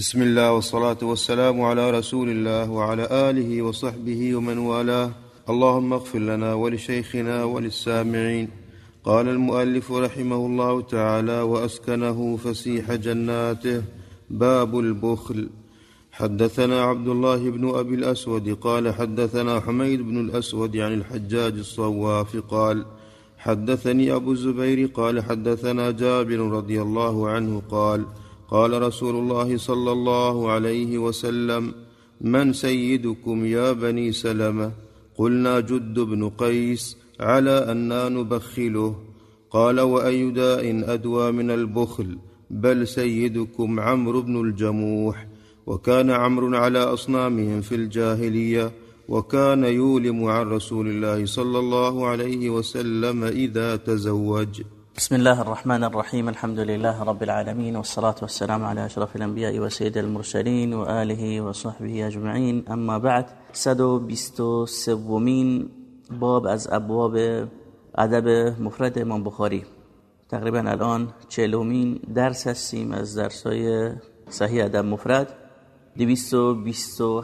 بسم الله والصلاة والسلام على رسول الله وعلى آله وصحبه ومن والاه. اللهم اغفر لنا ولشيخنا وللسامعين. قال المؤلف رحمه الله تعالى وأسكنه فسيح جناته. باب البخل. حدثنا عبد الله بن أبي الأسود قال حدثنا حميد بن الأسود عن الحجاج الصواف قال حدثني أبو الزبير قال حدثنا جابر رضي الله عنه قال قال رسول الله صلى الله عليه وسلم من سيدكم يا بني سلمة؟ قلنا جد بن قيس على أنا نبخله. قال وأي داء أدوى من البخل؟ بل سيدكم عمرو بن الجموح. وكان عمرو على أصنامهم في الجاهلية وكان يولم عن رسول الله صلى الله عليه وسلم إذا تزوج. بسم الله الرحمن الرحيم الحمد لله رب العالمين والصلاة والسلام على أشرف الأنبياء وسيد المرسلين وآله وصحبه أجمعين أما بعد سدو بيستو سومين باب از ابواب ادب مفرد امام بخاری تقریبا الان چهلومین درس هستیم از درسای صحیح ادب مفرد دویست و بیست و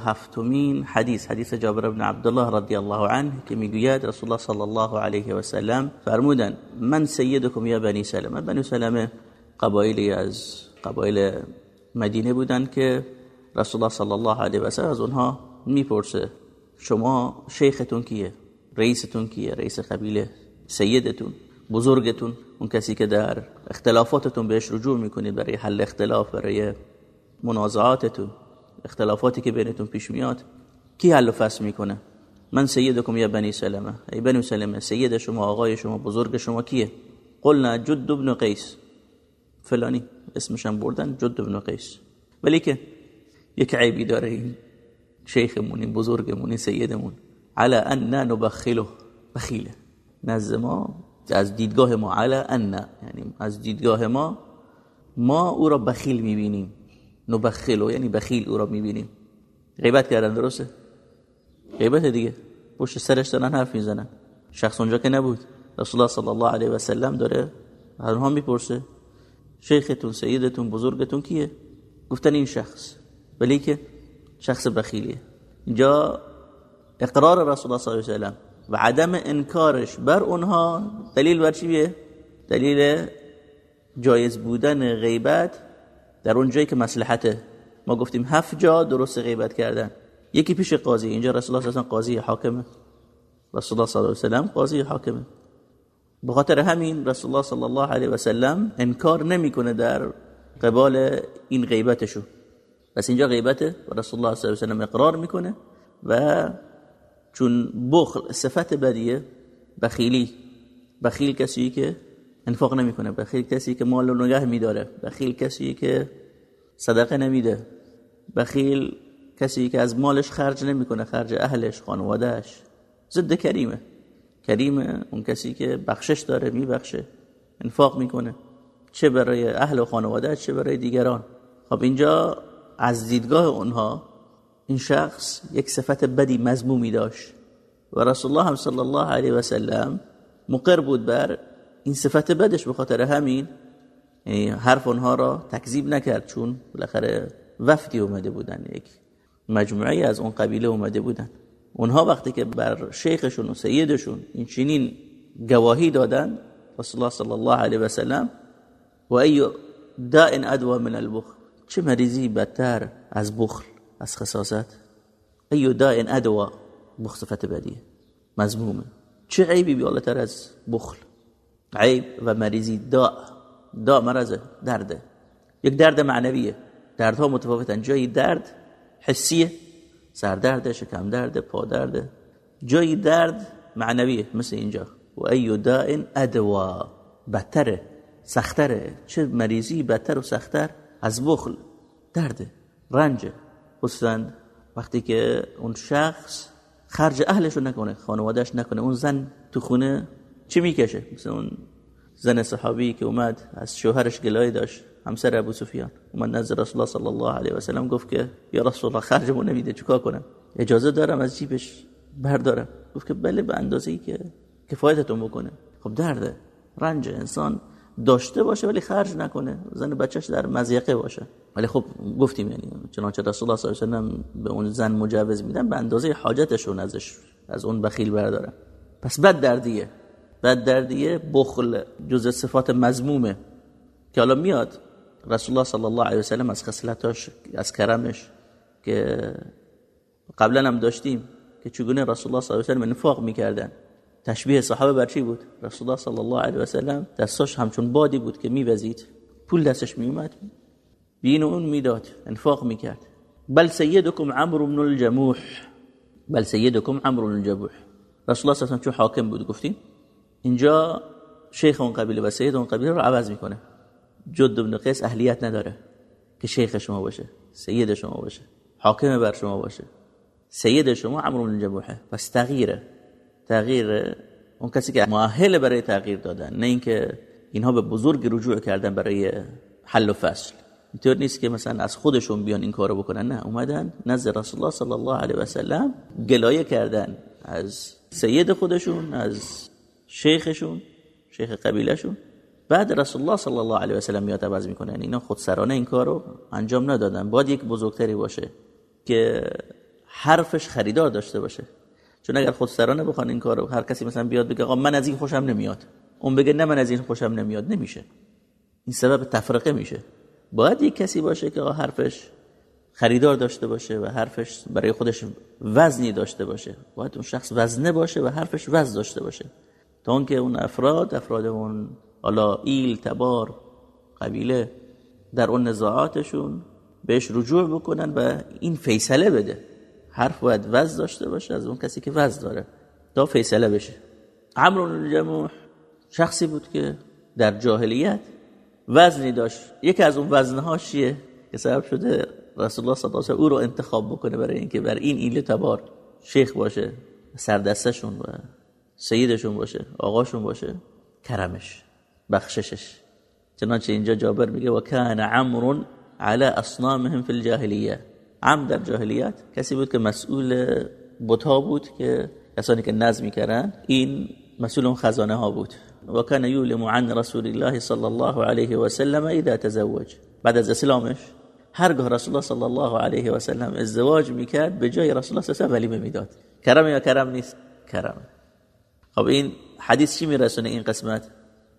حدیث حدیث جابر بن عبدالله رضی الله عنه که می‌گوید رسول الله صلی الله علیه و سلم فرمودن من سیدکم یا بنی سلمه؟ بنی سلمه قبایلی از قبایل مدینه بودن که رسول الله صلی الله علیه و سلم از اونها می‌پرسه شما شیختون کیه؟ رئیستون کیه؟ رئیس قبیله سیدتون؟ بزرگتون؟ اون کسی که در اختلافاتتون بهش رجوع می‌کنید برای حل اختلاف برای منازعاتتون؟ اختلافاتی که بینتون پیش میاد کی حل و فصل می‌کنه؟ من سیدکم یا بنی سلمه. ای بنی سلمه سید شما آقای شما بزرگ شما کیه؟ قلنا جد ابن قیس. فلانی اسمشم بردن جد ابن قیس. ولی که یک عیبی داره این شیخمون این بزرگمون این سیدمون. على ان نبخله بخیله. نزد ما از دیدگاه ما على ان یعنی از دیدگاه ما ما او را بخیل می‌بینیم. نبخلو یعنی بخیل او را می‌بینیم. غیبت کردن درسته؟ غیبت دیگه. پشت سرش دارن حرف می‌زنن. شخص اونجا که نبود. رسول الله صلی الله علیه و سلم داره از اونها می‌پرسه. شیختون سیدتون بزرگتون کیه؟ گفتن این شخص. ولی که شخص بخیلیه. اینجا اقرار رسول الله صلی الله علیه و سلم و عدم انکارش بر اونها دلیل بر چیه؟ دلیل جایز بودن غیبت در اون جایی که مصلحته ما گفتیم هفت جا درست غیبت کردن. یکی پیش قاضی اینجا رسول الله صلی الله قاضی حاکمه. رسول الله صلی الله علیه و سلم قاضی حاکمه. به خاطر همین رسول الله صلی الله علیه و سلم انکار نمی‌کنه در قبال این غیبتشو. پس اینجا غیبته رسول الله صلی الله علیه و سلم اقرار می‌کنه و چون بخل صفت بدیه بخیلی بخیل کسی که انفاق نمی‌کنه. بخیل کسی که مال رو نگه میداره. بخیل کسی که صدقه نمیده. بخیل کسی که از مالش خرج نمی‌کنه. خرج اهلش خانوادهش ضد کریمه. کریمه اون کسی که بخشش داره میبخشه. انفاق می‌کنه. چه برای اهل و خانواده چه برای دیگران. خب اینجا از دیدگاه اونها این شخص یک صفت بدی مذمومی داشت. و رسول الله صلی الله علیه و سلم مقر بود بر این صفت بدش به خاطر همین یعنی حرف اونها را تکذیب نکرد چون بالاخره وفدی اومده بودن یک مجموعه از اون قبیله اومده بودن. اونها وقتی که بر شیخشون و سیدشون این چنین گواهی دادن رسول الله صلی الله علیه و سلم و ای داء ادوا من البخل چه مریضی بدتر از بخل از خصاصت؟ ای داء ادوا بخل صفت بدیه مذمومه. چه عیبی بیالتر از بخل؟ عیب و مریضی دا دا مرضه درده یک درد معنویه. دردها متفاوتن. جایی درد حسیه سردرده شکم درده پا درده جایی درد معنویه مثل اینجا. و ای داء ادوا. بدتره سختره. چه مریضی بدتر و سختتر از بخل. درده رنجه خصوصا وقتی که اون شخص خرج اهلشو نکنه خانوادهش نکنه. اون زن تو خونه چی می‌کشه؟ مثل اون زن صحابی که اومد از شوهرش گلایه داشت همسر ابو سفیان. اومد نزد رسول الله صلی الله علیه و سلم گفت که یا رسول الله خرجمو نمیده چیکار کنم؟ اجازه دارم از جیبش بردارم. گفت که بله به اندازه ای که کفایتتون بکنه. خب درده رنج انسان داشته باشه ولی خرج نکنه. زن بچهش در مزیقه باشه. ولی خب گفتیم یعنی چنانچه رسول الله صلی الله علیه و به اون زن مجوز میدن به اندازه حاجتشون ازش از اون بخیل برداره پس بد دردیه. بد دردیه بخل جز صفات مزمومه که حالا میاد. رسول الله صلی الله علیه و سلم از خصلتاش از کرمش که قبلا هم داشتیم که چگونه رسول الله صلی الله علیه و سلم انفاق می‌کردن. تشبیه صحابه بر چی بود؟ رسول الله صلی الله علیه و سلم دستاش همچون بادی بود که میوزید. پول دستش میومد بین اون می‌داد انفاق می‌کرد. بل سیدکم عمرو بن الجموح. بل سیدکم عمرو بن الجموح. رسول الله صلی الله علیه و سلم حاکم بود گفتیم؟ اینجا شیخ اون قبیله و سید اون قبیله رو عوض می‌کنه. جد بن قیس اهلیت نداره که شیخ شما باشه سید شما باشه حاکم بر شما باشه. سید شما عمرو بن الجموحه پس تغییره. تغییر اون کسی که مؤهل برای تغییر دادن نه اینکه اینها به بزرگ رجوع کردن برای حل و فصل. اینطور نیست که مثلا از خودشون بیان این کارو بکنن. نه اومدن نزد رسول الله صلی الله علیه و سلم گلایه کردن. از سید خودشون از شیخشون شیخ قبیلهشون. بعد رسول الله صلی الله علیه و سلم میاد عوض می‌کنه. یعنی اینا خودسرانه این کارو انجام ندادن. باید یک بزرگتری باشه که حرفش خریدار داشته باشه. چون اگر خودسرانه بخوان این کارو هر کسی مثلا بیاد بگه آقا من از این خوشم نمیاد. اون بگه نه من از این خوشم نمیاد. نمیشه. این سبب تفرقه میشه. باید یک کسی باشه که آقا حرفش خریدار داشته باشه و حرفش برای خودش وزنی داشته باشه. باید اون شخص وزنه باشه و حرفش وزن داشته باشه. تا اون که اون افراد افراد اون حالا ایل تبار قبیله در اون نزاعاتشون بهش رجوع بکنن و این فیصله بده. حرف باید وز داشته باشه از اون کسی که وز داره تا فیصله بشه. عمرو الجموح شخصی بود که در جاهلیت وزنی داشت. یکی از اون وزنهاش چیه؟ که سبب شده رسول الله صلی الله علیه و او رو انتخاب بکنه برای اینکه بر این ایل تبار شیخ باشه سردستشون و سیدشون باشه آقاشون باشه کرمش بخششش. چنانچه اینجا جابر میگه و کان عمرو على اصنامهم فی الجاهلیه. عم در جاهلیت کسی بود که مسئول بتا بود که کسانی که نظم می‌کردن این مسئول خزانه ها بود. و کان یولم عن رسول الله صلی الله علیه و سلم اذا تزوج. بعد از اسلامش هرگاه رسول الله صلی الله علیه و سلم ازدواج می‌کرد به جای رسول الله صلی الله علیه و ولیمه کرم یا کرم نیست؟ کرم. خب این حدیث چی میرسونه این قسمت؟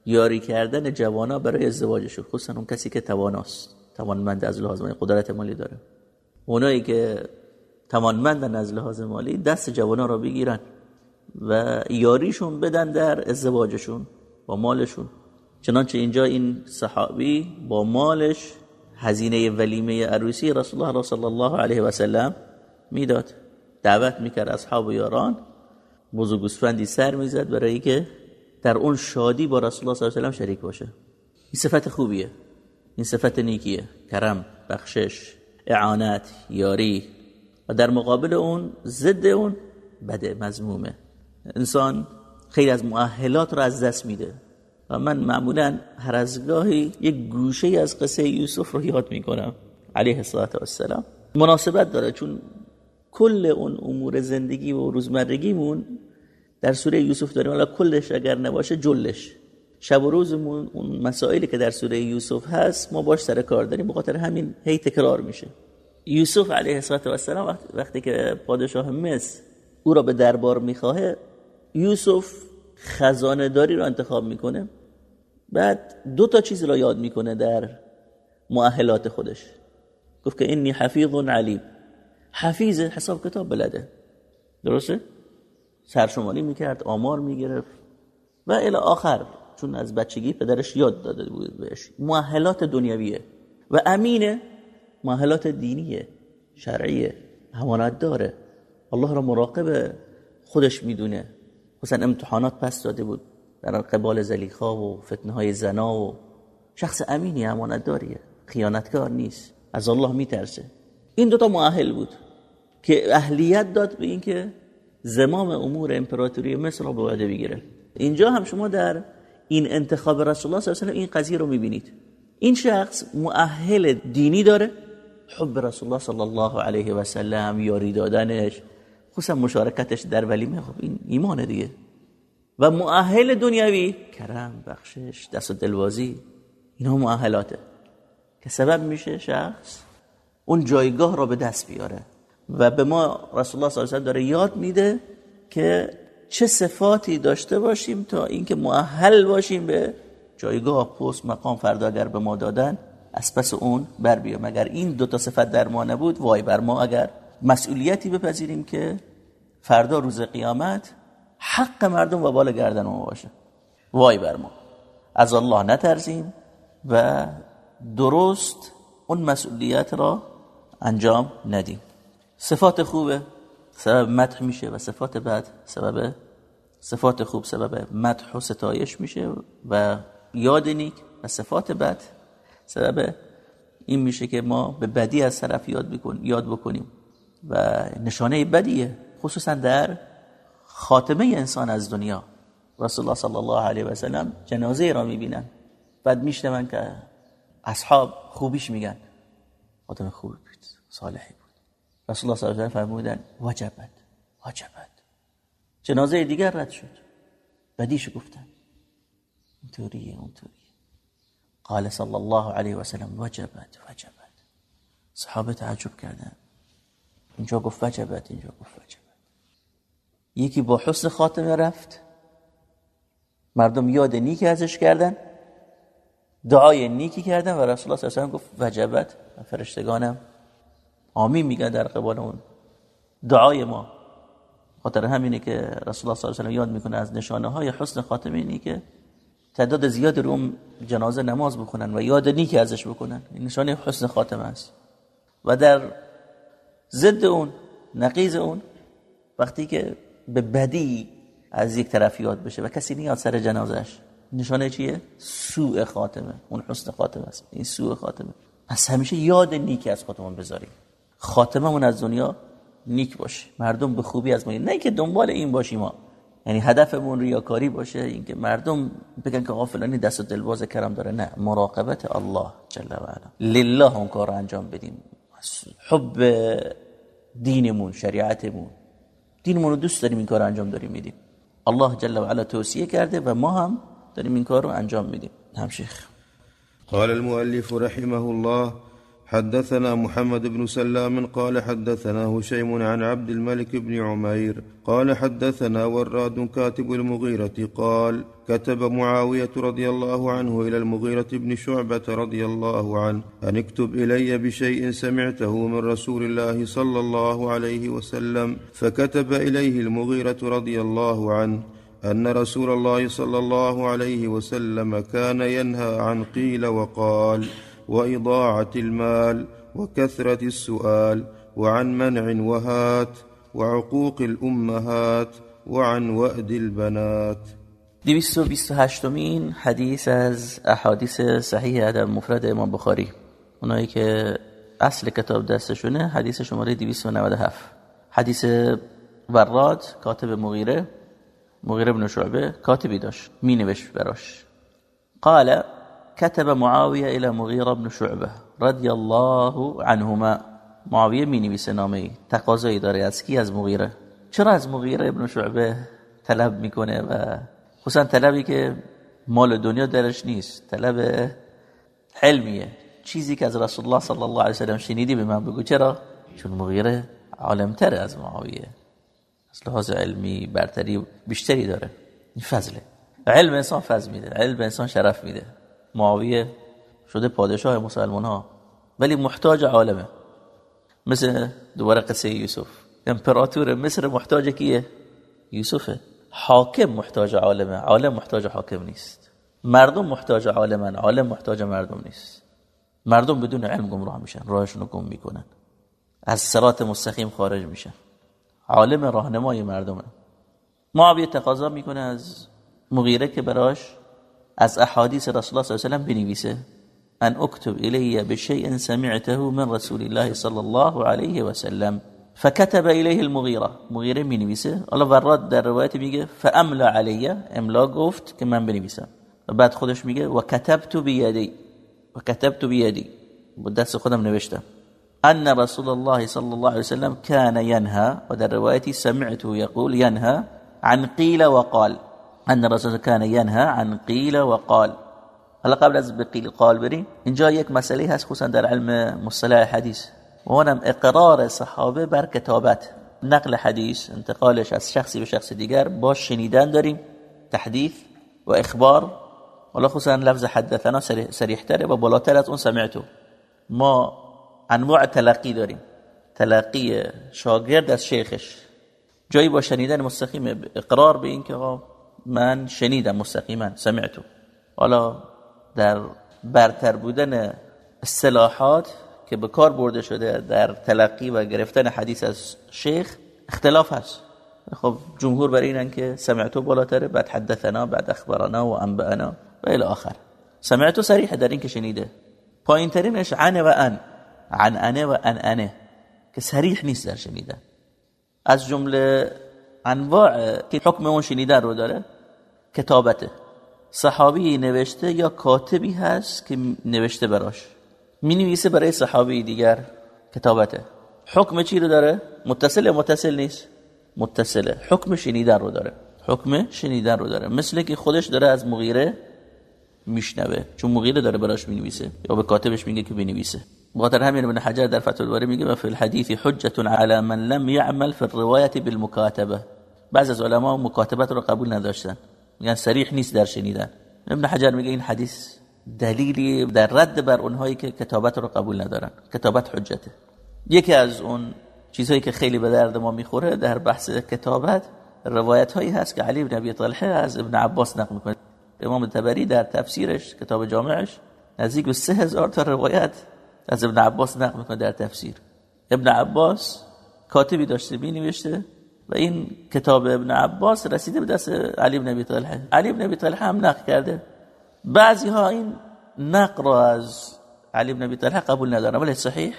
یاری کردن جوانا برای ازدواجشون خصوصا اون کسی که تواناست توانمند از لحاظ مالی قدرت مالی داره. اونایی که توانمندن از لحاظ مالی دست جوانا رو بگیرن و یاریشون بدن در ازدواجشون با مالشون. چنانچه اینجا این صحابی با مالش هزینه ولیمه عروسی رسول الله صلی الله علیه و سلم می‌داد. دعوت می‌کرد اصحاب و یاران بزرگ سر می‌زد برای که در اون شادی با رسول الله صلی الله علیه و شریک باشه. این صفت خوبیه. این صفت نیکیه. کرم بخشش اعانت یاری. و در مقابل اون ضد اون بده مزمومه انسان خیلی از مؤهلات رو از دست میده. و من معمولا هر از گاهی یک گوشه از قصه یوسف رو یاد می‌کنم. علیه السلام مناسبت داره چون کل اون امور زندگی و روزمرگیمون در سوره یوسف داریم. حالا کلش اگر نباشه جلش. شب و روزمون اون مسائلی که در سوره یوسف هست ما باش سر کار داریم. بخاطر همین هی تکرار میشه. یوسف علیه السلام وقتی که پادشاه مصر او را به دربار می‌خواه یوسف خزانه داری رو انتخاب می‌کنه. بعد دو تا چیز را یاد می‌کنه در مؤهلات خودش. گفت که اینی حفیظ علیم حفیظ حساب کتاب بلده. درسته؟ سرشمالی می‌کرد آمار می‌گرفت. و الی آخر چون از بچگی پدرش یاد داده بود بهش مؤهلات دنیویه و امینه مؤهلات دینیه شرعیه همانت داره الله را مراقب خودش می‌دونه. مثلا امتحانات پس داده بود در قبال زلیخا و فتنه های زنا و شخص امینی امانت داریه خیانتکار نیست. از الله میترسه. این دوتا مؤهل بود. که اهلیت داد به اینکه زمام امور امپراتوری مصر رو به عهده بگیره اینجا هم شما در این انتخاب رسول الله صلی الله علیه و این قضیه رو می‌بینید. این شخص مؤهل دینی داره. حب رسول الله صلی الله علیه و سلم یاری دادنش خصوصا مشارکتش در ولیمه خب این ایمان دیگه. و مؤهل دنیوی کرم بخشش دست و دلوازی اینا مؤهلاته. که سبب میشه شخص اون جایگاه را به دست بیاره. و به ما رسول الله صلی الله علیه و داره یاد میده که چه صفاتی داشته باشیم تا اینکه مؤهل باشیم به جایگاه پست مقام فردا اگر به ما دادن از پس اون بر بیام. اگر این دو تا صفت در ما نبود وای بر ما. اگر مسئولیتی بپذیریم که فردا روز قیامت حق مردم و بال گردن ما باشه. وای بر ما. از الله نترزیم و درست اون مسئولیت را انجام ندیم. صفات خوبه سبب مدح میشه و صفات بد سبب صفات خوب سبب مدح و ستایش میشه و یاد نیک و صفات بد سبب این میشه که ما به بدی از طرف یاد بکن یاد بکنیم و نشانه بدیه خصوصا در خاتمه انسان از دنیا. رسول الله صلی الله علیه و سلم جنازه را می‌بینن. بعد میشنون که اصحاب خوبیش میگن. آدم خوبی بود صالحی بود. رسول الله صلی الله علیه و فرمودن وجبت وجبت. جنازه دیگر رد شد. بدیش گفتن اینطوریه اونطوریه قال صلی الله علیه و سلم وجبت وجبت. صحابه تعجب کردن اینجا گفت وجبت اینجا گفت وجبت. یکی با حسن خاتمه رفت. مردم یاد نیکی ازش کردن. دعای نیکی کردن و رسول الله صلی الله علیه و گفت وجبت. فرشتگانم. آمین میگن در قبال اون دعای ما. خاطر همینه که رسول الله صلی الله علیه و یاد می‌کنه از نشانه های حسن خاتمه اینی که تعداد زیاد رو جنازه نماز بکنن و یاد نیکی ازش بکنن. این نشانه حسن خاتمه است. و در ضد اون نقیز اون وقتی که به بدی از یک طرف یاد بشه و کسی نیاد سر جنازش نشانه چیه؟ سوء خاتمه. اون حسن خاتمه است. این سوء خاتمه. پس همیشه یاد نیکی از خودمون بذاریم. خاتمه من از دنیا نیک باشه. مردم به خوبی از ما نه که دنبال این باشیم ما یعنی هدفمون ریاکاری باشه. اینکه مردم بگن که غافلانی دست و دلواز کرم داره. نه. مراقبت الله جل و علا. لله اون کار انجام بدیم. حب دینمون شریعتمون. دینمون رو دوست داریم این کار انجام داریم میدیم. الله جل و علا توصیه کرده و ما هم داریم این کار رو انجام میدیم. هم شیخ. قال المؤلف رحمه الله حدثنا محمد بن سلام قال حدثنا هشيم عن عبد الملك بن عمير قال حدثنا وراد كاتب المغيرة قال كتب معاوية رضي الله عنه إلى المغيرة بن شعبة رضي الله عنه أن اكتب إلي بشيء سمعته من رسول الله صلى الله عليه وسلم فكتب إليه المغيرة رضي الله عنه أن رسول الله صلى الله عليه وسلم كان ينهى عن قيل وقال واضاعه المال وكثره السؤال وعن منع وهات وعقوق الامهات وعن وأد البنات. دویست و بیست و هشتمین حدیث از احادیث صحیح ادب مفرد امام بخاری. اونایی که اصل کتاب دستشونه حدیث شماره 297 حدیث وراد کاتب مغیره مغیره بن شعبه کاتبی داشت می نوشت براش. قال كتب معاوية إلى مغيرة بن شعبة رضي الله عنهما. معاویه می نویسه نامه تقاضایی داره از کی از مغیره چرا از مغیره ابن شعبه طلب می‌کنه و خصوصا طلبی که مال دنیا درش نیست طلب حلمیه چیزی که از رسول الله صلی الله علیه وسلم شنیدی به من بگو. چرا؟ چون مغیره عالمتر از معاویه. از لحاظ علمی برتری بیشتری داره. این فضله. علم انسان فضل میده. علم انسان شرف میده. معاویه شده پادشاه مسلمان ها ولی محتاج عالمه. مثل دوباره قصه یوسف. امپراتور مصر محتاج کیه؟ یوسفه. حاکم محتاج عالمه. عالم محتاج حاکم نیست. مردم محتاج عالمن. عالم محتاج مردم نیست. مردم بدون علم گمراه میشن. راهشون رو گم می‌کنن. از سرات مستقیم خارج میشن. عالم راهنمای مردمه. معاویه تقاضا می‌کنه از مغیره که براش از احادیث رسول الله صلی الله علیه و بنویسه ان اكتب الي بشيء سمعته من رسول الله صلی الله علیه و سلم فكتب اليه المغيره مغیره می نویسه حالا وراد در روایت میگه فاملا علی املا گفت که من بنویسم و بعد خودش میگه و كتبت بيدي و كتبت بيدي با دست خودم نوشتم ان رسول الله صلی الله علیه وسلم كان ينهى در روایتی سمعته يقول ينهى عن قيل وقال ان رسول کان ینها عن قیل و قال حالا قبل از به قیل قال بریم. اینجا یک مسئله هست خصوصا در علم مصطلح حدیث. و اونم اقرار صحابه بر کتابت. نقل حدیث انتقالش از شخصی به شخص دیگر با شنیدن داریم. تحدیث و اخبار. حالا خصوصا لفظ حدثنا سریحتره و بالاتر از اون سمعتو. ما انواع تلقی داریم. تلقی شاگرد از شیخش. جایی با شنیدن مستقیم اقرار به این که من شنیدم مستقیما سمعتو حالا در برتر بودن اصطلاحات که به کار برده شده در تلقی و گرفتن حدیث از شیخ اختلاف هست. خب جمهور بر اینن که سمعتو بالاتره بعد حدثنا بعد اخبرنا و انبأنا و الى آخر. سمعتو صریح در این که شنیده. پایین ترینش عن و ان. عن انه و ان انه که صریح نیست در شنیدن. از جمله انواع که حکم اون شنیدن رو داره کتابته صحابی نوشته یا کاتبی هست که نوشته براش. می نویسه برای صحابی دیگر کتابته حکم چی رو داره؟ متصل متصل نیست؟ متصله. حکم شنیدن رو داره. حکم شنیدن رو داره. مثل که خودش داره از مغیره میشنوه. چون مغیره داره براش می‌نویسه. یا به کاتبش میگه که بنویسه. بخاطر همین ابن حجر در فتح الباری میگه و فی الحدیث حجت علی من لم يعمل في الروايه بالمكاتبه بعض از علما مکاتبت رو قبول نداشتن. میگن صریح نیست در شنیدن. ابن حجر میگه این حدیث دلیلی در رد بر اونهایی که کتابت رو قبول ندارن. کتابت حجته. یکی از اون چیزهایی که خیلی به درد ما می‌خوره در بحث کتابت روایت هایی هست که علی بن ابی طلحه از ابن عباس نقل می‌کنه. امام تبری در تفسیرش کتاب جامعش نزدیک به سه هزار تا روایت از ابن عباس نقل می‌کنه در تفسیر. ابن عباس کاتبی داشته می نوشته و این کتاب ابن عباس رسیده به دست علی بن ابی طلحه علی بن ابی طلحه هم نقل کرده. بعضی ها این نقل را از علی بن ابی طلحه قبول ندارن ولی صحیح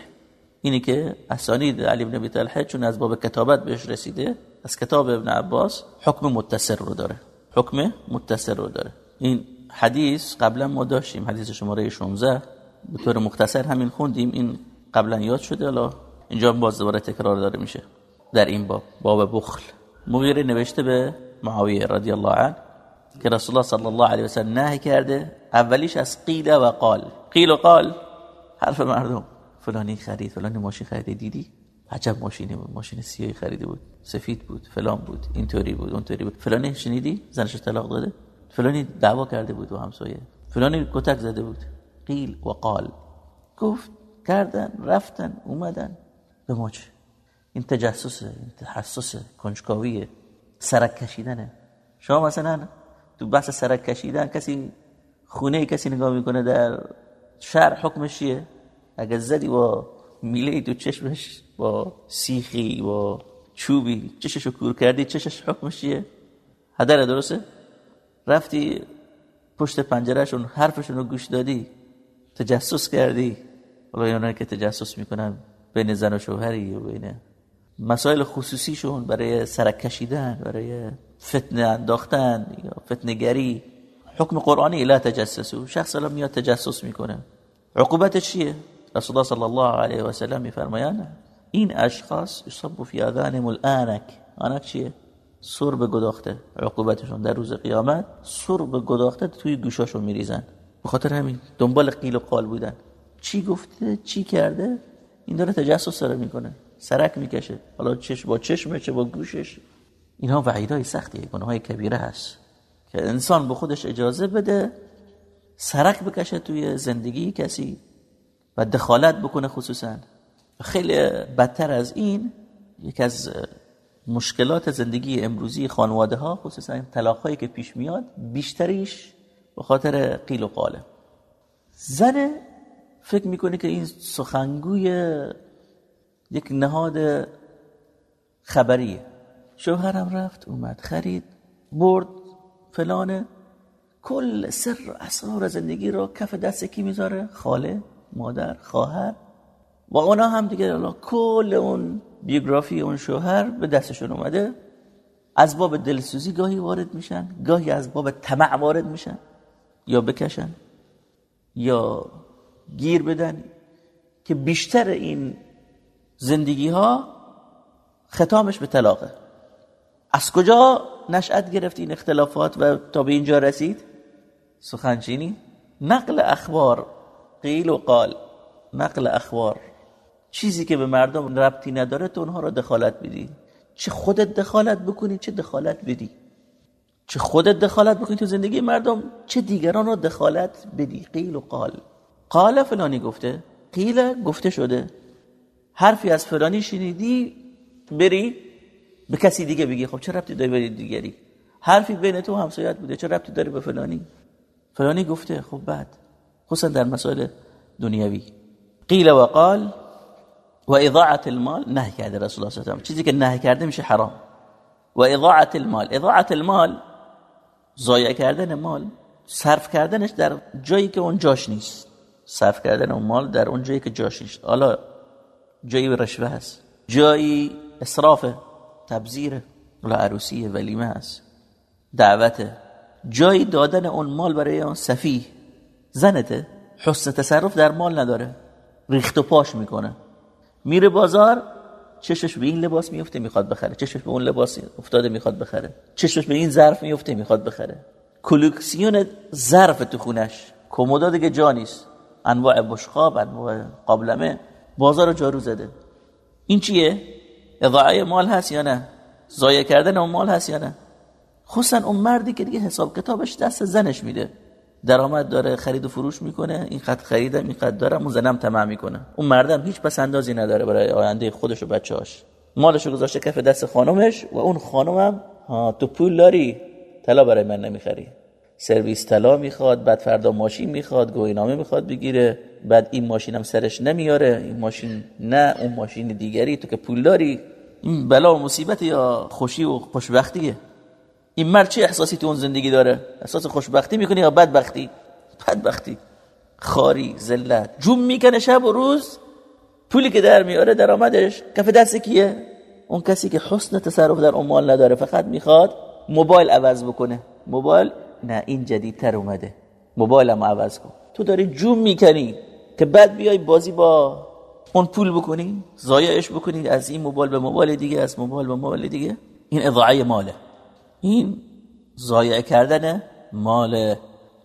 اینی که اسانید علی بن ابی طلحه چون از باب کتابت بهش رسیده از کتاب ابن عباس حکم متصر رو داره. حکم متصر رو داره. این حدیث قبلا ما داشتیم حدیث شماره 16 به طور مختصر همین خوندیم. این قبلا یاد شده الان اینجا باز دوباره تکرار داره میشه. در این باب باب بخل. مغیره نوشته به معاویه رضی الله عنه که رسول الله صلی الله علیه و سلم نهی کرده اولیش از قیل و قال. قیل و قال حرف مردم. فلانی خرید فلانی ماشین خریده دیدی؟ عجب ماشینی بود ماشین سیاهی خریده بود. سفید بود فلان بود اینطوری بود اونطوری بود. فلانی شنیدی؟ زنش طلاق داده؟ فلانی دعوا کرده بود و همسایه. فلانی کتک زده بود. قیل و قال. گفت کردن رفتن اومدن. به ما این تجسسه این تحسسه کنجکاویه سرک کشیدنه شما مثلا تو بحث سرک کشیدن کسی خونه کسی نگاه می‌کنه در شهر حکمش چیه؟ اگر زدی با میله تو چشمش با سیخی با چوبی چششو کور کردی چشش حکمش چیه؟ هدره درسته؟ رفتی پشت پنجرهشون حرفشون رو گوش دادی تجسس کردی. حالا که تجسس می‌کنن بین زن و شوهری و بین مسائل خصوصیشون برای سرک کشیدن برای فتنه انداختن یا فتنه گری حکم قرآنی لا تجسسو. شخص الان میاد تجسس می‌کنه. عقوبت چیه؟ رسول الله صلی الله علیه و سلم میفرمایند این اشخاص یصب فی اذانهم الانک آنک چیه؟ سر به گداخته. عقوبتشون در روز قیامت سر به گداخته توی گوشاشون میریزن. به خاطر همین دنبال قیل و قال بودن. چی گفته؟ چی کرده؟ این داره تجسس سره می‌کنه. سرک می‌کشه. حالا چش با چشمه چه با گوشش. اینها وعیدهای سختیه گناه های کبیره هست. که انسان به خودش اجازه بده سرک بکشه توی زندگی کسی و دخالت بکنه خصوصا. خیلی بدتر از این یک از مشکلات زندگی امروزی خانواده ها خصوصا طلاق که پیش میاد بیشتریش به خاطر قیل و قاله. زن فکر می‌کنه که این سخنگوی یک نهاد خبریه. شوهرم رفت اومد خرید برد فلانه. کل سر اسرار زندگی رو کف دست کی می‌ذاره؟ خاله مادر خواهر. و اونا هم دیگه کل اون بیوگرافی اون شوهر به دستشون اومده. از باب دلسوزی گاهی وارد میشن گاهی از باب طمع وارد میشن. یا بکشن یا گیر بدن. که بیشتر این زندگی ها ختامش به طلاقه. از کجا نشأت گرفت این اختلافات و تا به اینجا رسید؟ سخنچینی نقل اخبار قیل و قال. نقل اخبار. چیزی که به مردم ربطی نداره تو اونها رو دخالت بدی. چه خودت دخالت بکنی چه دخالت بدی. چه خودت دخالت بکنی تو زندگی مردم چه دیگران رو دخالت بدی. قیل و قال. قال فلانی گفته. قیل گفته شده. حرفی از فلانی شنیدی بری به کسی دیگه بگی. خب چه ربطی داری به دیگری؟ حرفی بین تو همسایت بوده. چه ربطی داری به فلانی؟ فلانی گفته خب بعد. خصوصا در مسائل دنیوی قیل و قال و اضاعت المال نهی کرده رسول الله صلی الله علیه و چیزی که نهی کرده میشه حرام. و اضاعت المال. اضاعت المال ضایع کردن مال صرف کردنش در جایی که اون جاش نیست. صرف کردن اون مال در اون جایی که جاش نیست. حالا جایی رشوه هست جایی اسراف تبذیر ولا عروسی ولیمه هست دعوته جایی دادن اون مال برای اون سفیه. زنته حسن تصرف در مال نداره. ریخت و پاش می‌کنه. میره بازار چشش به این لباس میفته می‌خواد بخره. چشش به اون لباس افتاده می‌خواد بخره. چشش به این ظرف میفته می‌خواد بخره. کلکسیون ظرف تو خونش. کمودا دیگه جا نیست. انواع بشقاب انواع قابلمه. بازار جارو زده. این چیه؟ اضاعه مال هست یا نه؟ ضایع کردن اون مال هست یا نه؟ خصوصا اون مردی که دیگه حساب کتابش دست زنش میده. درآمد داره خرید و فروش می‌کنه این خط خریدم این خط دارم اون زنم تمام می‌کنه. اون مردم هیچ پس اندازی نداره برای آینده خودش و بچه‌هاش. مالشو گذاشته کف دست خانمش و اون خانمم ها تو پول داری؟ طلا برای من نمی‌خری. سرویس طلا می‌خواد بعد فردا ماشین می‌خواد گوینامه می‌خواد بگیره بعد این ماشینم سرش نمیاره این ماشین نه اون ماشین دیگری تو که پول داری؟ این بلا و مصیبت یا خوشی و خوشبختیه؟ این مرد چه احساسی تو اون زندگی داره؟ احساس خوشبختی می‌کنی یا بدبختی؟ بدبختی. خاری ذلت. جوم می‌کنه شب و روز. پولی که در میاره درآمدش. کف دست کیه؟ اون کسی که حسن تصرف در اون مال نداره فقط می‌خواد موبایل عوض بکنه. موبایل نه این جدیدتر اومده. موبایلم عوض کن. تو داری جوم می‌کنی که بعد بیای بازی با اون پول بکنی؟ زایعش بکنی از این موبایل به موبایل دیگه از موبایل به موبایل دیگه؟ این اضاعه ماله. این ضایع کردن مال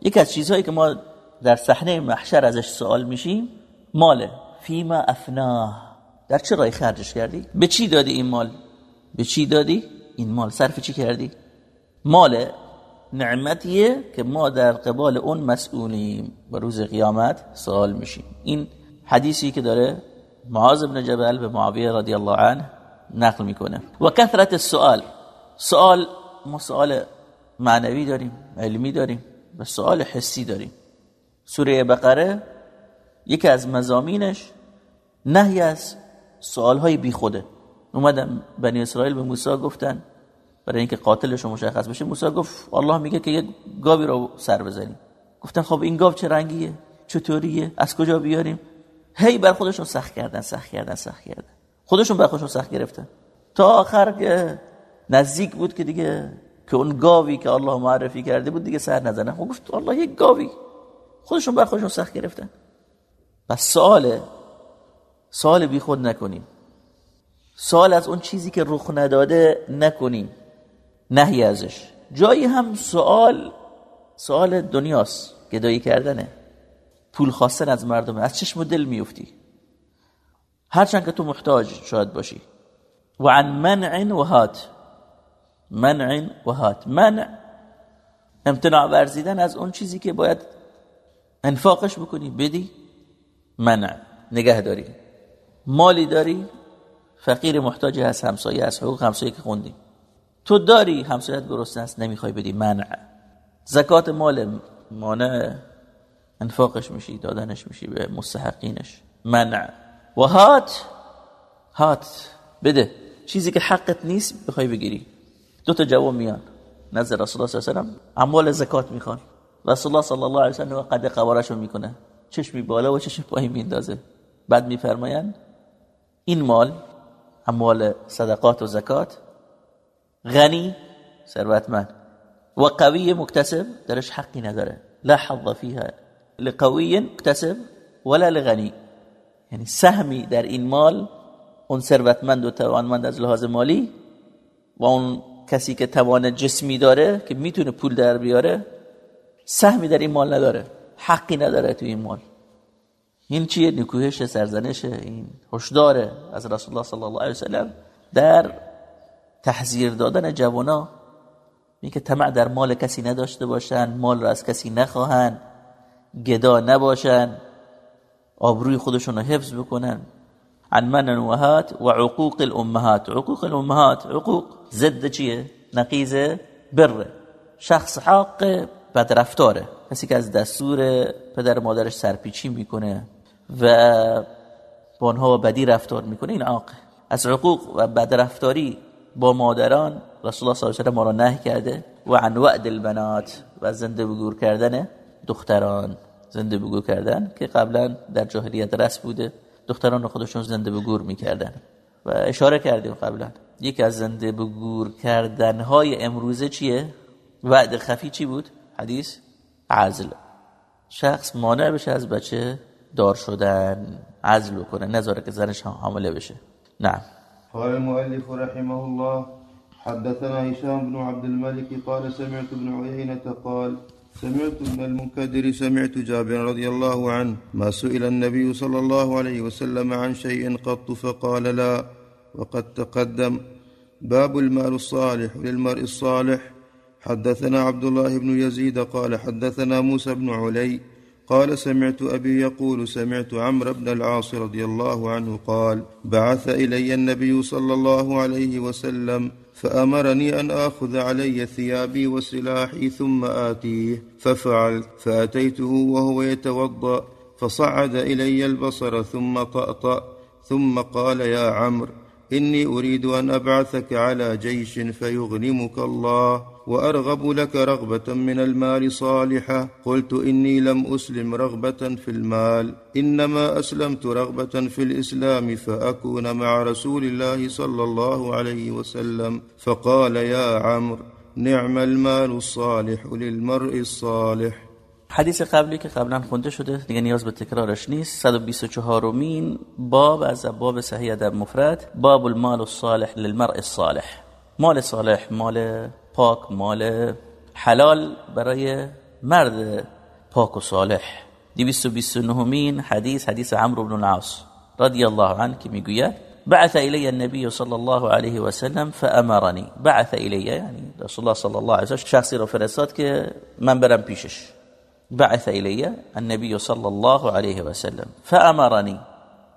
یک از چیزهایی که ما در صحنه محشر ازش سوال میشیم ماله فیما افناه در چه رای خرجش کردی؟ به چی دادی این مال؟ به چی دادی؟ این مال صرف چی کردی؟ مال نعمتیه که ما در قبال اون مسئولیم. و روز قیامت سوال میشیم. این حدیثی که داره معاذ بن جبل به معاویه رضی الله عنه نقل می‌کنه. و کثرت السؤال سوال ما سوال معنوی داریم علمی داریم و سوال حسی داریم. سوره بقره یکی از مزامینش نهی از سوال های بی خوده اومدن بنی اسرائیل به موسی گفتن برای اینکه قاتلش مشخص بشه. موسی گفت الله میگه که یک گاوی رو سر بزنیم. گفتن خب این گاو چه رنگیه؟ چطوریه؟ از کجا بیاریم؟ هی بر خودشون سخت کردن سخت کردن سخت کردن. خودشون بر خودشون سخت گرفتن. تا آخر که نزدیک بود که دیگه که اون گاوی که الله معرفی کرده بود دیگه سر نزنه. خب گفت الله یک گاوی. خودشون بر خودشون سخت گرفتن. بس سوال سوال بی خود نکنیم. سوال از اون چیزی که رخ نداده نکنیم. نهی ازش. جایی هم سوال سوال دنیاست گدایی کردنه. پول خواستن از مردم از چشم دل میفتی هرچند که تو محتاج شاید باشی. و عن منع و هات. منع و هات. منع امتناع ورزیدن از اون چیزی که باید انفاقش بکنی. بدی منع نگه داری. مالی داری فقیر محتاج هست همسایه از حقوق همسایه که خوندی تو داری همسایت گرسنه است نمی‌خوای بدی منع. زکات مال مانع انفاقش میشی دادنش میشی به مستحقینش. منع. و هات هات بده. چیزی که حقت نیست بخوای بگیری. دو تا جواب میان. نزد رسول الله صلی الله علیه و اموال زکات می‌خوان. رسول الله صلی الله علیه و سلم قد قوارشو می‌کنه. چشمی بالا و چشم پایین میندازه. بعد میفرمایند این مال اموال صدقات و زکات غنی ثروتمند. و قوی مکتسب درش حقی نداره. لا حظ فيها لقوی مکتسب ولا لغنی. یعنی سهمی در این مال اون ثروتمند و توانمند از لحاظ مالی و اون کسی که توان جسمی داره که می‌تونه پول در بیاره سهمی در این مال نداره. حقی نداره تو این مال. این چیه؟ نکوهش سرزنشه این هشداره از رسول الله صلی الله علیه وسلم در تحذیر دادن جوانا. که طمع در مال کسی نداشته باشن مال را از کسی نخواهن گدا نباشن آبروی خودشون رو حفظ بکنن. عن من و و عقوق الامهات. عقوق الامهات عقوق ضد چیه؟ نقیز بره. شخص حق بدرفتاره. کسی که از دستور پدر مادرش سرپیچی می‌کنه و با آنها بدی رفتار می‌کنه این عاق از عقوق و بدرفتاری با مادران رسول الله صلی الله علیه و ما را نهی کرده و عن وعد البنات و زنده بگور کردن دختران زنده بگور کردن که قبلا در جاهلیت رس بوده دختران خودشون زنده بگور می‌کردن و اشاره کردیم قبلا. یکی از زنده بگور کردن های امروزه چیه؟ وعد خفی چی بود؟ حدیث عزل. شخص مانع بشه از بچه دار شدن عزل بکنه نذاره که زنش حامله بشه. نعم. قال المؤلف رحمه الله حدثنا هشام بن عبد الملك قال سمعت ابن عيينة قال سمعت ابن المنكدر سمعت جابر رضي الله عنه ما سئل النبي صلى الله عليه وسلم عن شيء قط فقال لا وقد تقدم باب المال الصالح للمرء الصالح. حدثنا عبد الله بن يزيد قال حدثنا موسى بن علي قال سمعت أبي يقول سمعت عمرو بن العاص رضي الله عنه قال بعث إلي النبي صلى الله عليه وسلم فأمرني أن آخذ علي ثيابي وسلاحي ثم آتيه ففعلت فأتيته وهو يتوضأ فصعد إلي البصر ثم طاطا ثم قال يا عمرو إني أريد أن أبعثك على جيش فيغنمك الله وأرغب لك رغبة من المال صالحة. قلت إني لم أسلم رغبة في المال. إنما أسلمت رغبة في الإسلام فأكون مع رسول الله صلى الله عليه وسلم. فقال يا عمرو نعم المال الصالح للمرء الصالح. حدیث قبلی که قبلا خونده شده دیگه نیاز به تکرارش نیست. 124 مین باب از باب صحیح در مفرد. باب المال الصالح للمرء الصالح. مال صالح مال پاک مال حلال برای مرد پاک و صالح. 229 مین حدیث حدیث عمرو بن العاص رضی الله عنه که می‌گوید بعث الي النبي صلى الله عليه وسلم فامرني بعث الي يعني رسول الله صلى الله عليه وسلم شخصی رو فرستاد که من برم پیشش. بعث الي النبي صلى الله عليه وسلم فامرني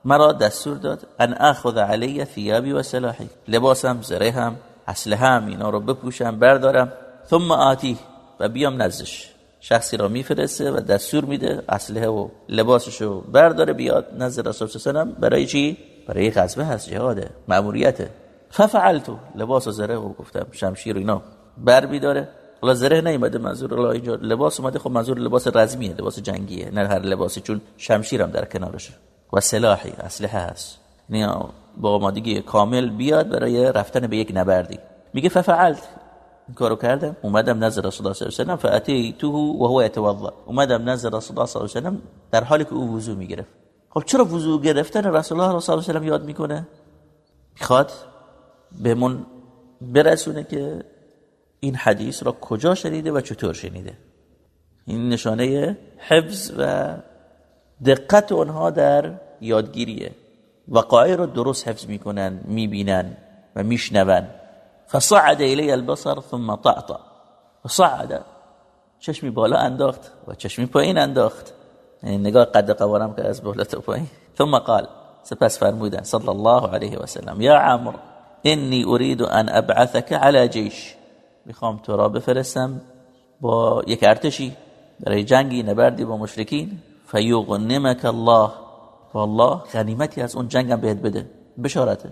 مرا دستور داد ان اخذ علي ثيابي وسلاحي لباسم زرهم اسلحه هم اینا رو بپوشم بردارم. ثم آتی و بیام نزدش. شخصی را میفرسته و دستور میده اسلحه و لباسش رو برداره بیاد نزد رسول الله برای چی؟ برای غزوه هست جهاده ماموریته ففعلتو لباس و زره و گفتم شمشیر و اینا بر بیداره حالا زره نیومده منظور الله اینجا لباس اومده. خب منظور لباس رزمیه لباس جنگیه. نه هر لباسی چون شمشیرم در کنارشه. و سلاحی اسلحه هست. یعنی با آمادگی کامل بیاد برای رفتن به یک نبردی. میگه ففعلت. کارو کردم. اومدم نزد رسول الله صلی الله علیه و سلم فاتیته و هو يتوضا اومدم نزد رسول الله صلی الله علیه و سلم در حالی که او وضو می‌گرفت. خب چرا وضو گرفتن رسول الله صلی الله علیه و سلم یاد می‌کنه؟ می‌خواد بهمون برسونه که این حدیث را کجا شنیده و چطور شنیده. این نشانه حفظ و دقت اونها در یادگیریه. وقایع رو درست حفظ می‌کنن می‌بینن و میشنون. فصعد الی البصر ثم طعطع فصعد. چشمی بالا انداخت و چشمی پایین انداخت. یعنی نگاه قد قوارم که از بالا تا پایین. ثم قال سپس فرمودن صلی الله علیه و سلم یا عمر انی اريد ان ابعثك على جيش می‌خوام تو را بفرستم با یک ارتشی برای جنگی نبردی با مشرکین. فیغنمک الله. والله غنیمتی از اون جنگم بهت بده. بشارته.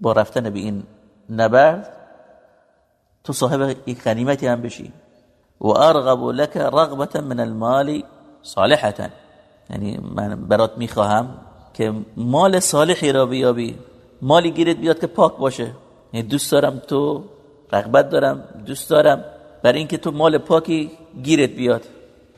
با رفتن به این نبرد تو صاحب یک غنیمتی هم بشی. و ارغب لك رغبه من المال صالحه یعنی من برات می‌خواهم که مال صالحی را بیابی. مالی گیرت بیاد که پاک باشه. یعنی دوست دارم تو رغبت دارم دوست دارم. برای اینکه تو مال پاکی گیرت بیاد.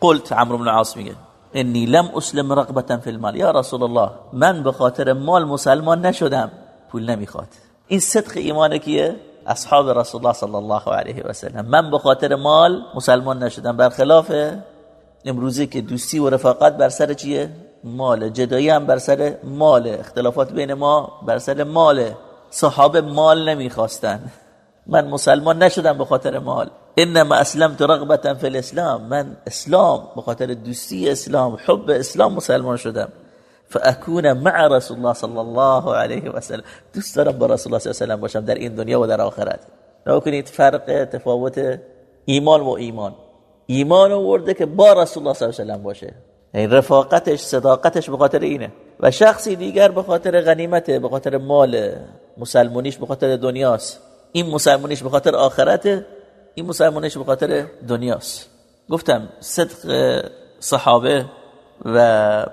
قلت عمرو بن عاص میگه. انی لم اسلم رغبتا فی المال. یا رسول الله من به خاطر مال مسلمان نشدم؟ پول نمی‌خواد. این صدق ایمان کیه؟ اصحاب رسول الله صلی الله علیه و سلم. من به خاطر مال مسلمان نشدم. برخلاف امروزی که دوستی و رفاقت بر سر چیه؟ مال جدایی هم بر سر مال. اختلافات بین ما بر سر مال. صحابه مال نمی‌خواستن. من مسلمان نشدم به خاطر مال. انما اسلمت رغبتا فی الاسلام من اسلام به خاطر دوستی اسلام حب اسلام مسلمان شدم فاكون مع رسول الله صلی الله علیه و سلم دوست دارم با رسول الله صلی الله علیه و باشم در این دنیا و در آخرت نکنید فرق تفاوت ایمان و ایمان ایمان آورده که با رسول الله صلی الله علیه و باشه این رفاقتش صداقتش به خاطر اینه و شخصی دیگر به خاطر غنیمته به خاطر مال مسلمونیش به خاطر دنیاست این مسلمونیش به خاطر آخرته این مسلمونیش به خاطر دنیاست. گفتم صدق صحابه و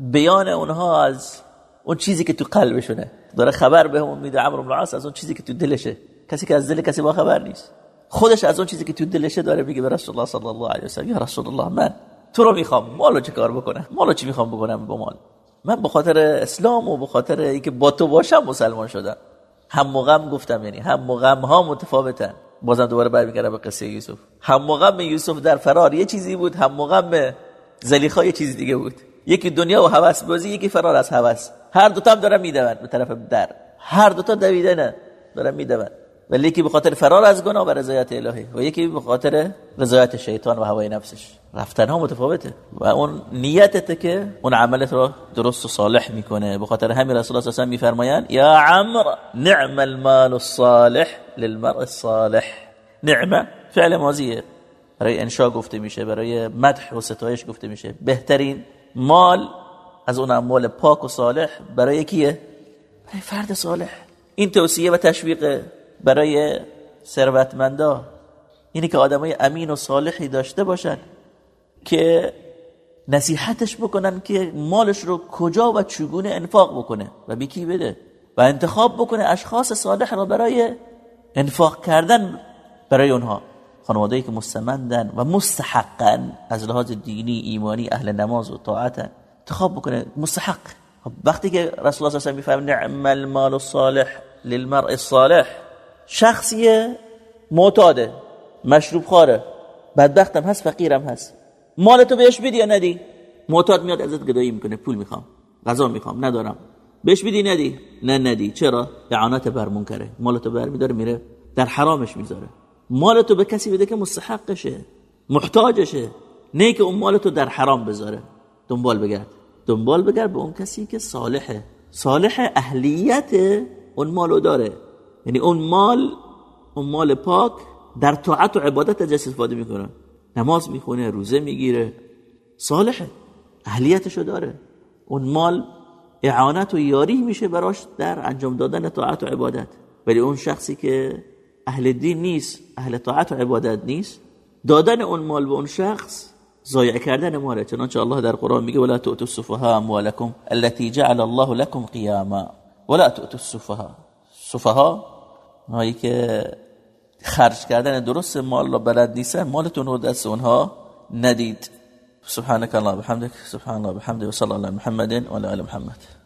بیان اونها از اون چیزی که تو قلبشونه. داره خبر بهمون میده عمرو بن از اون چیزی که تو دلشه. کسی که از دل کسی با خبر نیست. خودش از اون چیزی که تو دلشه داره میگه به رسول الله صلی الله علیه و سلم یا رسول الله من تو رو می‌خوام مالو چه کار بکنم؟ مالو چی می‌خوام بکنم با مال؟ من به خاطر اسلام و به خاطر اینکه با تو باشم مسلمان شدم. هم غم گفتم یعنی هم غم ها متفاوتن. بازم دوباره برمیگردم به قصه یوسف. هم غم یوسف در فرار یه چیزی بود هم غم زلیخا یه چیز دیگه بود. یکی دنیا و هوس بازی یکی فرار از هوس. هر دو تا هم دارن میدون به طرف در. هر دو تا دویدنه. دارن میدون ولی یکی به خاطر فرار از گناه و رضایت الهی و یکی به خاطر رضایت شیطان و هوای نفسش. رفتن ها متفاوته. و اون نیتت که اون عملت رو درست و صالح می‌کنه. به خاطر همین رسول الله صلی میفرمایند یا عمر نعم المال الصالح للمرء الصالح. نعمه فعل ماضیه. برای انشا گفته میشه برای مدح و ستایش گفته میشه. بهترین مال از اون اموال پاک و صالح برای کیه؟ برای فرد صالح. این توصیه و تشویق برای ثروتمندا. اینی که آدمای امین و صالحی داشته باشن که نصیحتش بکنن که مالش رو کجا و چگونه انفاق بکنه و بیکی بده و انتخاب بکنه اشخاص صالح رو برای انفاق کردن برای اونها. خانوادهایی که مستمندن و مستحقن از لحاظ دینی ایمانی اهل نماز و طاعتن انتخاب بکنه. مستحق. خب وقتی که رسول الله صلی الله علیه و آله نعم المال الصالح للمرء الصالح. شخصی معتاده مشروب خاره بدبختم هست فقیرم هست. مالتو بهش بدی یا ندی؟ معتاد میاد ازت گدایی می‌کنه پول می‌خوام غذا می‌خوام ندارم. بهش بدی ندی؟ نه ندی. چرا؟ اعانت بر منکره. مالتو بر میداره میره در حرامش می‌ذاره مالتو به کسی بده که مستحقشه محتاجشه. نه که اون مالتو در حرام بذاره. دنبال بگرد. دنبال بگرد به اون کسی که صالحه. صالح اهلیت اون مالو داره. یعنی اون مال اون مال پاک در طاعت و عبادت ازش استفاده می‌کنه. نماز می‌خونه روزه می‌گیره. صالحه. اهلیتشو داره. اون مال اعانت و یاری میشه براش در انجام دادن طاعت و عبادت. ولی اون شخصی که اهل دین نیست اهل طاعت و عبادت نیست دادن اون مال به اون شخص ضایع کردن ماله. چنانچه الله در قرآن میگه ولا تؤتوا السفهاء اموالكم التي جعل الله لكم قياما ولا تؤتوا السفهاء. سفها هایی که خرج کردن درست مال را بلد نیستن مالتون رو دست اونها ندید. سبحانك الله بحمدك سبحان الله بحمده وصلى الله على محمد وعلى ال محمد.